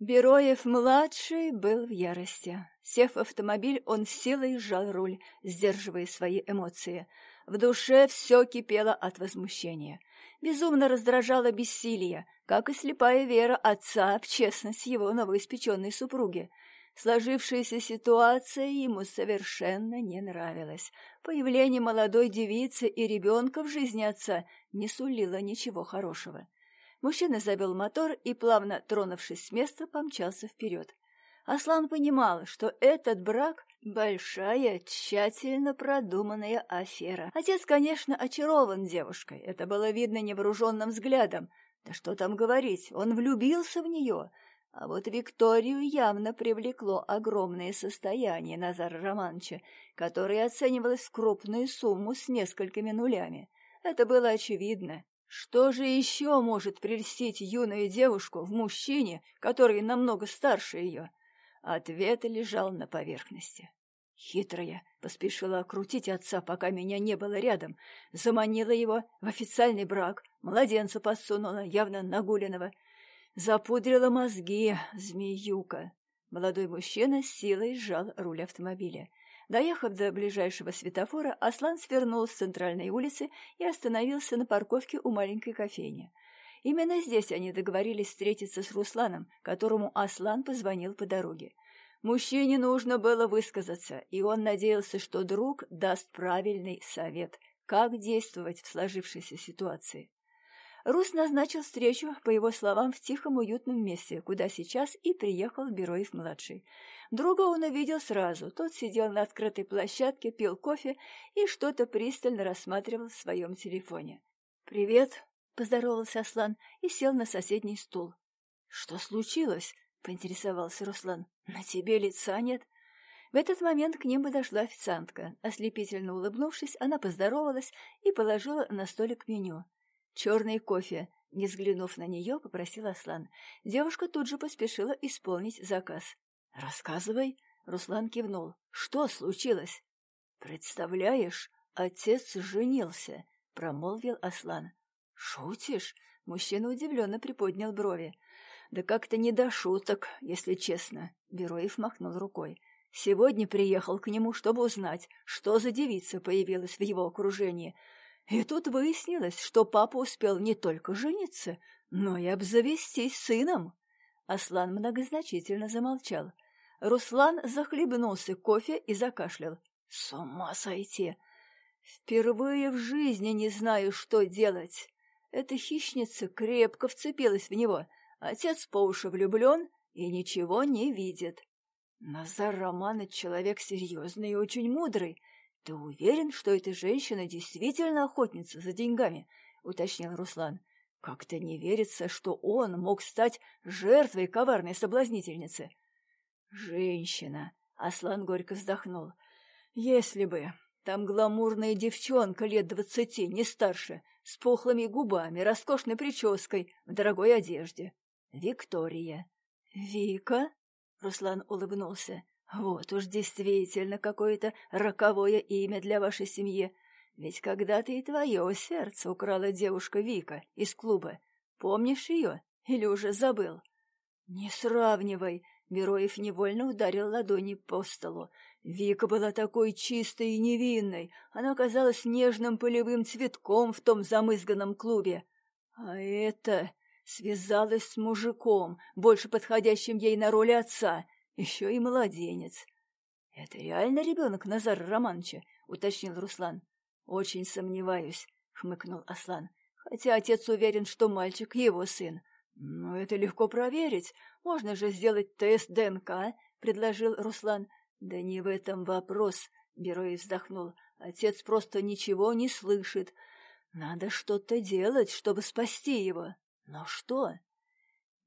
Бероев-младший был в ярости. Сев в автомобиль, он силой сжал руль, сдерживая свои эмоции. В душе все кипело от возмущения. Безумно раздражало бессилие, как и слепая вера отца в честность его новоиспеченной супруги. Сложившаяся ситуация ему совершенно не нравилась. Появление молодой девицы и ребенка в жизни отца не сулило ничего хорошего. Мужчина завел мотор и, плавно тронувшись с места, помчался вперед. Аслан понимал, что этот брак — большая, тщательно продуманная афера. Отец, конечно, очарован девушкой, это было видно невооруженным взглядом. Да что там говорить, он влюбился в нее. А вот Викторию явно привлекло огромное состояние Назара Романовича, которое оценивалось в крупную сумму с несколькими нулями. Это было очевидно. Что же еще может прельстить юную девушку в мужчине, который намного старше ее? Ответ лежал на поверхности. Хитрая поспешила окрутить отца, пока меня не было рядом, заманила его в официальный брак, младенца подсунула, явно нагуленного, запудрила мозги, змеюка. Молодой мужчина силой сжал руль автомобиля. Доехав до ближайшего светофора, Аслан свернул с центральной улицы и остановился на парковке у маленькой кофейни. Именно здесь они договорились встретиться с Русланом, которому Аслан позвонил по дороге. Мужчине нужно было высказаться, и он надеялся, что друг даст правильный совет, как действовать в сложившейся ситуации. Рус назначил встречу, по его словам, в тихом уютном месте, куда сейчас и приехал Бероев-младший. Друга он увидел сразу. Тот сидел на открытой площадке, пил кофе и что-то пристально рассматривал в своем телефоне. «Привет», — поздоровался Аслан и сел на соседний стул. «Что случилось?» — поинтересовался Руслан. «На тебе лица нет?» В этот момент к ним подошла официантка. Ослепительно улыбнувшись, она поздоровалась и положила на столик меню. «Черный кофе», — не взглянув на нее, попросил Аслан. Девушка тут же поспешила исполнить заказ. «Рассказывай», — Руслан кивнул. «Что случилось?» «Представляешь, отец женился», — промолвил Аслан. «Шутишь?» — мужчина удивленно приподнял брови. «Да как-то не до шуток, если честно», — Бероев махнул рукой. «Сегодня приехал к нему, чтобы узнать, что за девица появилась в его окружении, и тут выяснилось, что папа успел не только жениться, но и обзавестись сыном. Аслан многозначительно замолчал. Руслан захлебнулся кофе и закашлял. «С ума сойти! Впервые в жизни не знаю, что делать!» Эта хищница крепко вцепилась в него. Отец по уши влюблен и ничего не видит. Назар Романович человек серьезный и очень мудрый. «Ты уверен, что эта женщина действительно охотница за деньгами?» — уточнил Руслан. «Как-то не верится, что он мог стать жертвой коварной соблазнительницы». «Женщина!» — Аслан горько вздохнул. «Если бы там гламурная девчонка лет двадцати, не старше, с пухлыми губами, роскошной прической, в дорогой одежде. Виктория». «Вика?» — Руслан улыбнулся. Вот уж действительно какое-то роковое имя для вашей семьи. Ведь когда-то и твое сердце украла девушка Вика из клуба. Помнишь ее или уже забыл? Не сравнивай. Бероев невольно ударил ладони по столу. Вика была такой чистой и невинной. Она казалась нежным полевым цветком в том замызганном клубе. А это связалась с мужиком, больше подходящим ей на роль отца, еще и младенец. — Это реально ребенок Назара Романовича? — уточнил Руслан. — Очень сомневаюсь, — хмыкнул Аслан. — Хотя отец уверен, что мальчик его сын. — Ну, это легко проверить. Можно же сделать тест ДНК, — предложил Руслан. — Да не в этом вопрос, — Берой вздохнул. Отец просто ничего не слышит. Надо что-то делать, чтобы спасти его. Но что?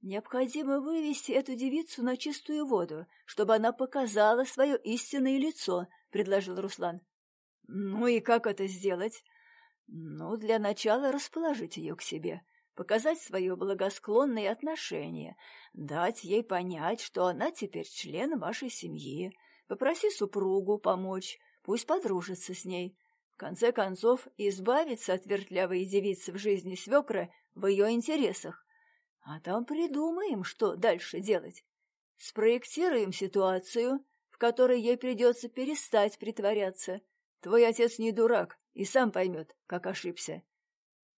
Необходимо вывести эту девицу на чистую воду, чтобы она показала свое истинное лицо, — предложил Руслан. — Ну и как это сделать? — Ну, для начала расположить ее к себе, показать свое благосклонное отношение, дать ей понять, что она теперь член вашей семьи, попроси супругу помочь, пусть подружится с ней. В конце концов, избавиться от вертлявой девицы в жизни свекра в ее интересах. А там придумаем, что дальше делать. Спроектируем ситуацию, в которой ей придется перестать притворяться. Твой отец не дурак и сам поймет, как ошибся.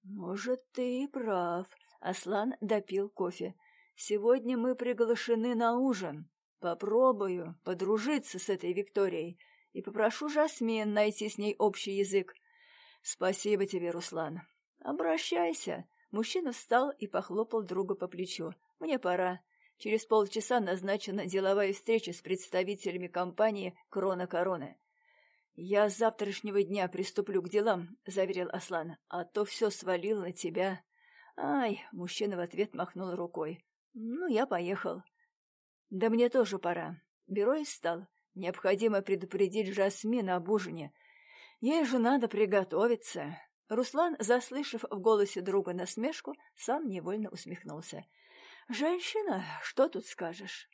Может, ты и прав. Аслан допил кофе. Сегодня мы приглашены на ужин. Попробую подружиться с этой Викторией и попрошу Жасмин найти с ней общий язык. Спасибо тебе, Руслан. Обращайся. Мужчина встал и похлопал друга по плечу. Мне пора. Через полчаса назначена деловая встреча с представителями компании «Крона Корона». «Я с завтрашнего дня приступлю к делам», — заверил Аслан, — «а то все свалил на тебя». «Ай!» — мужчина в ответ махнул рукой. «Ну, я поехал». «Да мне тоже пора». Берой встал. Необходимо предупредить Жасмин об ужине. Ей же надо приготовиться. Руслан, заслышав в голосе друга насмешку, сам невольно усмехнулся. «Женщина, что тут скажешь?»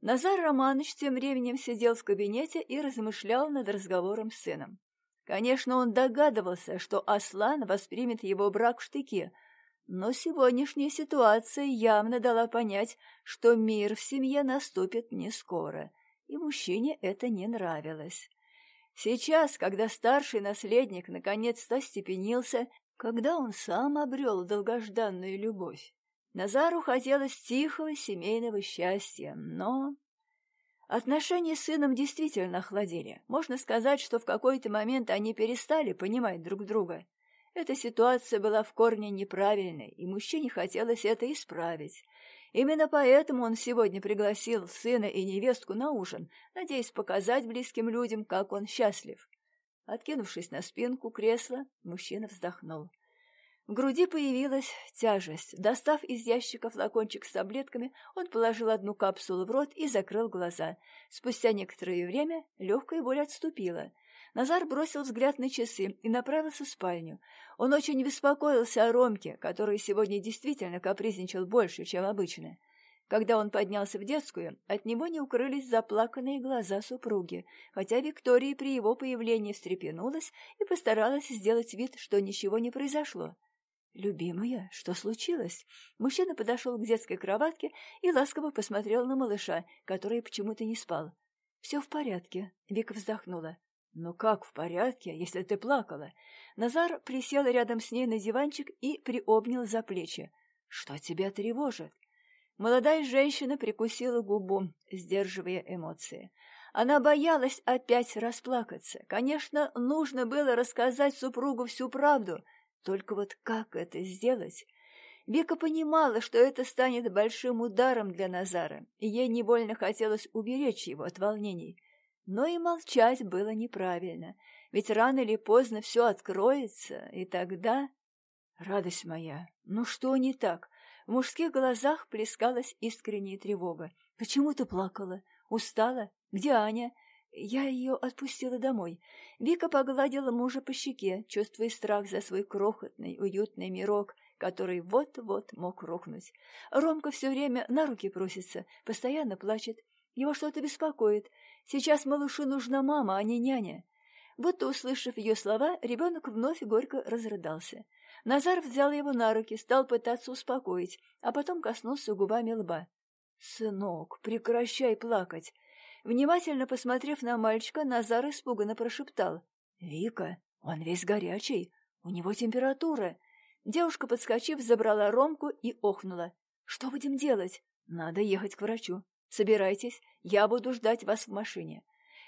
Назар Романович тем временем сидел в кабинете и размышлял над разговором с сыном. Конечно, он догадывался, что Аслан воспримет его брак в штыки, но сегодняшняя ситуация явно дала понять, что мир в семье наступит не скоро, и мужчине это не нравилось. Сейчас, когда старший наследник наконец-то степенился, когда он сам обрел долгожданную любовь, Назару хотелось тихого семейного счастья, но... Отношения с сыном действительно охладели. Можно сказать, что в какой-то момент они перестали понимать друг друга. Эта ситуация была в корне неправильной, и мужчине хотелось это исправить. Именно поэтому он сегодня пригласил сына и невестку на ужин, надеясь показать близким людям, как он счастлив. Откинувшись на спинку кресла, мужчина вздохнул. В груди появилась тяжесть. Достав из ящика флакончик с таблетками, он положил одну капсулу в рот и закрыл глаза. Спустя некоторое время легкая боль отступила. Назар бросил взгляд на часы и направился в спальню. Он очень беспокоился о Ромке, который сегодня действительно капризничал больше, чем обычно. Когда он поднялся в детскую, от него не укрылись заплаканные глаза супруги, хотя Виктория при его появлении встрепенулась и постаралась сделать вид, что ничего не произошло. «Любимая, что случилось?» Мужчина подошел к детской кроватке и ласково посмотрел на малыша, который почему-то не спал. «Все в порядке», — Вика вздохнула. «Ну как в порядке, если ты плакала?» Назар присел рядом с ней на диванчик и приобнял за плечи. «Что тебя тревожит?» Молодая женщина прикусила губу, сдерживая эмоции. Она боялась опять расплакаться. Конечно, нужно было рассказать супругу всю правду — только вот как это сделать? Вика понимала, что это станет большим ударом для Назара, и ей невольно хотелось уберечь его от волнений. Но и молчать было неправильно, ведь рано или поздно все откроется, и тогда... Радость моя, ну что не так? В мужских глазах плескалась искренняя тревога. Почему ты плакала? Устала? Где Аня? Я ее отпустила домой. Вика погладила мужа по щеке, чувствуя страх за свой крохотный, уютный мирок, который вот-вот мог рухнуть. Ромка все время на руки просится, постоянно плачет. Его что-то беспокоит. Сейчас малышу нужна мама, а не няня. Будто услышав ее слова, ребенок вновь горько разрыдался. Назар взял его на руки, стал пытаться успокоить, а потом коснулся губами лба. «Сынок, прекращай плакать!» Внимательно посмотрев на мальчика, Назар испуганно прошептал. «Вика, он весь горячий, у него температура». Девушка, подскочив, забрала Ромку и охнула. «Что будем делать?» «Надо ехать к врачу. Собирайтесь, я буду ждать вас в машине».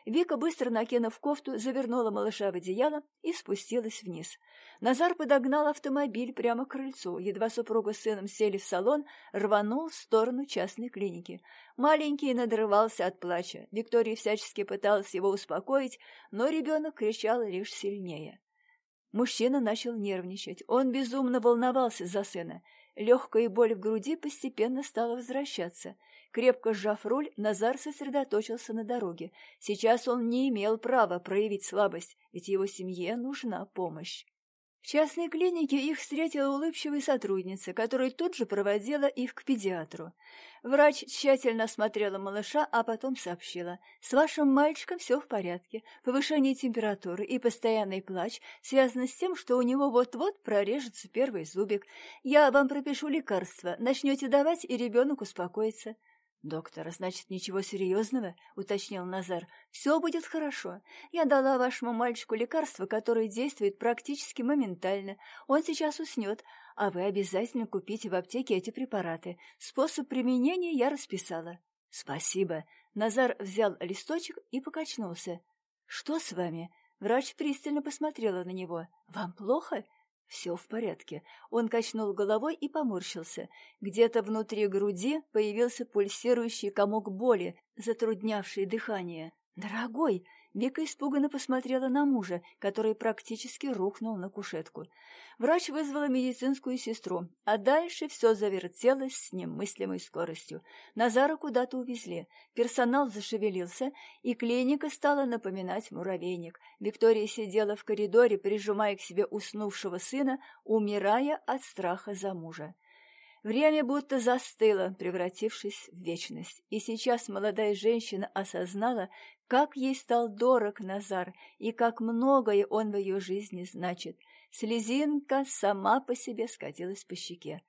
Вика, быстро накинув кофту, завернула малыша в одеяло и спустилась вниз. Назар подогнал автомобиль прямо к крыльцу. Едва супруга с сыном сели в салон, рванул в сторону частной клиники. Маленький надрывался от плача. Виктория всячески пыталась его успокоить, но ребенок кричал лишь сильнее. Мужчина начал нервничать. Он безумно волновался за сына. Легкая боль в груди постепенно стала возвращаться. Крепко сжав руль, Назар сосредоточился на дороге. Сейчас он не имел права проявить слабость, ведь его семье нужна помощь. В частной клинике их встретила улыбчивая сотрудница, которая тут же проводила их к педиатру. Врач тщательно осмотрела малыша, а потом сообщила, «С вашим мальчиком все в порядке. Повышение температуры и постоянный плач связаны с тем, что у него вот-вот прорежется первый зубик. Я вам пропишу лекарства, начнете давать, и ребенок успокоится». «Доктор, значит, ничего серьезного?» — уточнил Назар. «Все будет хорошо. Я дала вашему мальчику лекарство, которое действует практически моментально. Он сейчас уснет, а вы обязательно купите в аптеке эти препараты. Способ применения я расписала». «Спасибо». Назар взял листочек и покачнулся. «Что с вами?» Врач пристально посмотрела на него. «Вам плохо?» Все в порядке. Он качнул головой и поморщился. Где-то внутри груди появился пульсирующий комок боли, затруднявший дыхание. «Дорогой!» Вика испуганно посмотрела на мужа, который практически рухнул на кушетку. Врач вызвала медицинскую сестру, а дальше все завертелось с немыслимой скоростью. Назара куда-то увезли, персонал зашевелился, и клиника стала напоминать муравейник. Виктория сидела в коридоре, прижимая к себе уснувшего сына, умирая от страха за мужа. Время будто застыло, превратившись в вечность, и сейчас молодая женщина осознала, как ей стал дорог Назар и как многое он в ее жизни значит. Слезинка сама по себе скатилась по щеке.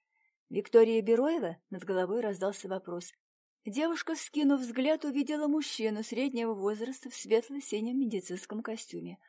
«Виктория Бероева?» — над головой раздался вопрос. Девушка, вскинув взгляд, увидела мужчину среднего возраста в светло-синем медицинском костюме.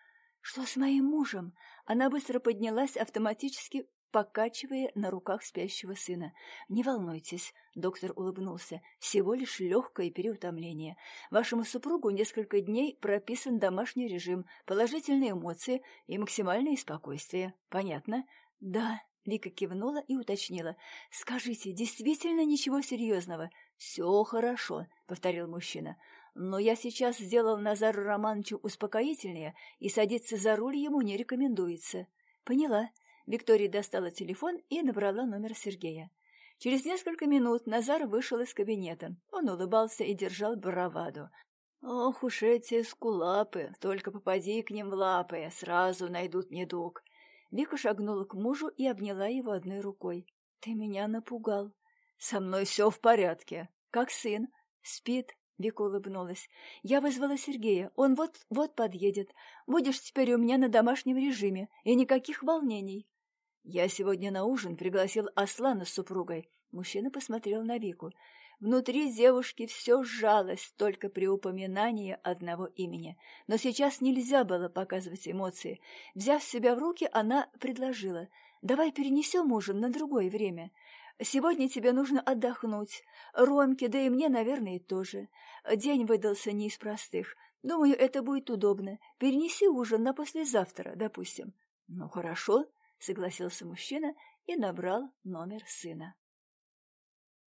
«Что с моим мужем?» Она быстро поднялась, автоматически покачивая на руках спящего сына. «Не волнуйтесь», — доктор улыбнулся, — «всего лишь легкое переутомление. Вашему супругу несколько дней прописан домашний режим, положительные эмоции и максимальное спокойствие. Понятно?» «Да», — Вика кивнула и уточнила. «Скажите, действительно ничего серьезного?» «Все хорошо», — повторил мужчина. «Но я сейчас сделал Назару Романовичу успокоительное, и садиться за руль ему не рекомендуется». «Поняла», Виктория достала телефон и набрала номер Сергея. Через несколько минут Назар вышел из кабинета. Он улыбался и держал браваду. «Ох уж эти скулапы! Только попади к ним в лапы, сразу найдут недуг!» Вика шагнула к мужу и обняла его одной рукой. «Ты меня напугал!» «Со мной все в порядке!» «Как сын?» «Спит?» Вика улыбнулась. «Я вызвала Сергея. Он вот-вот подъедет. Будешь теперь у меня на домашнем режиме, и никаких волнений». «Я сегодня на ужин пригласил Аслана с супругой». Мужчина посмотрел на Вику. Внутри девушки все сжалось только при упоминании одного имени. Но сейчас нельзя было показывать эмоции. Взяв себя в руки, она предложила. «Давай перенесем ужин на другое время. Сегодня тебе нужно отдохнуть. Ромке, да и мне, наверное, тоже. День выдался не из простых. Думаю, это будет удобно. Перенеси ужин на послезавтра, допустим». «Ну, хорошо», согласился мужчина и набрал номер сына.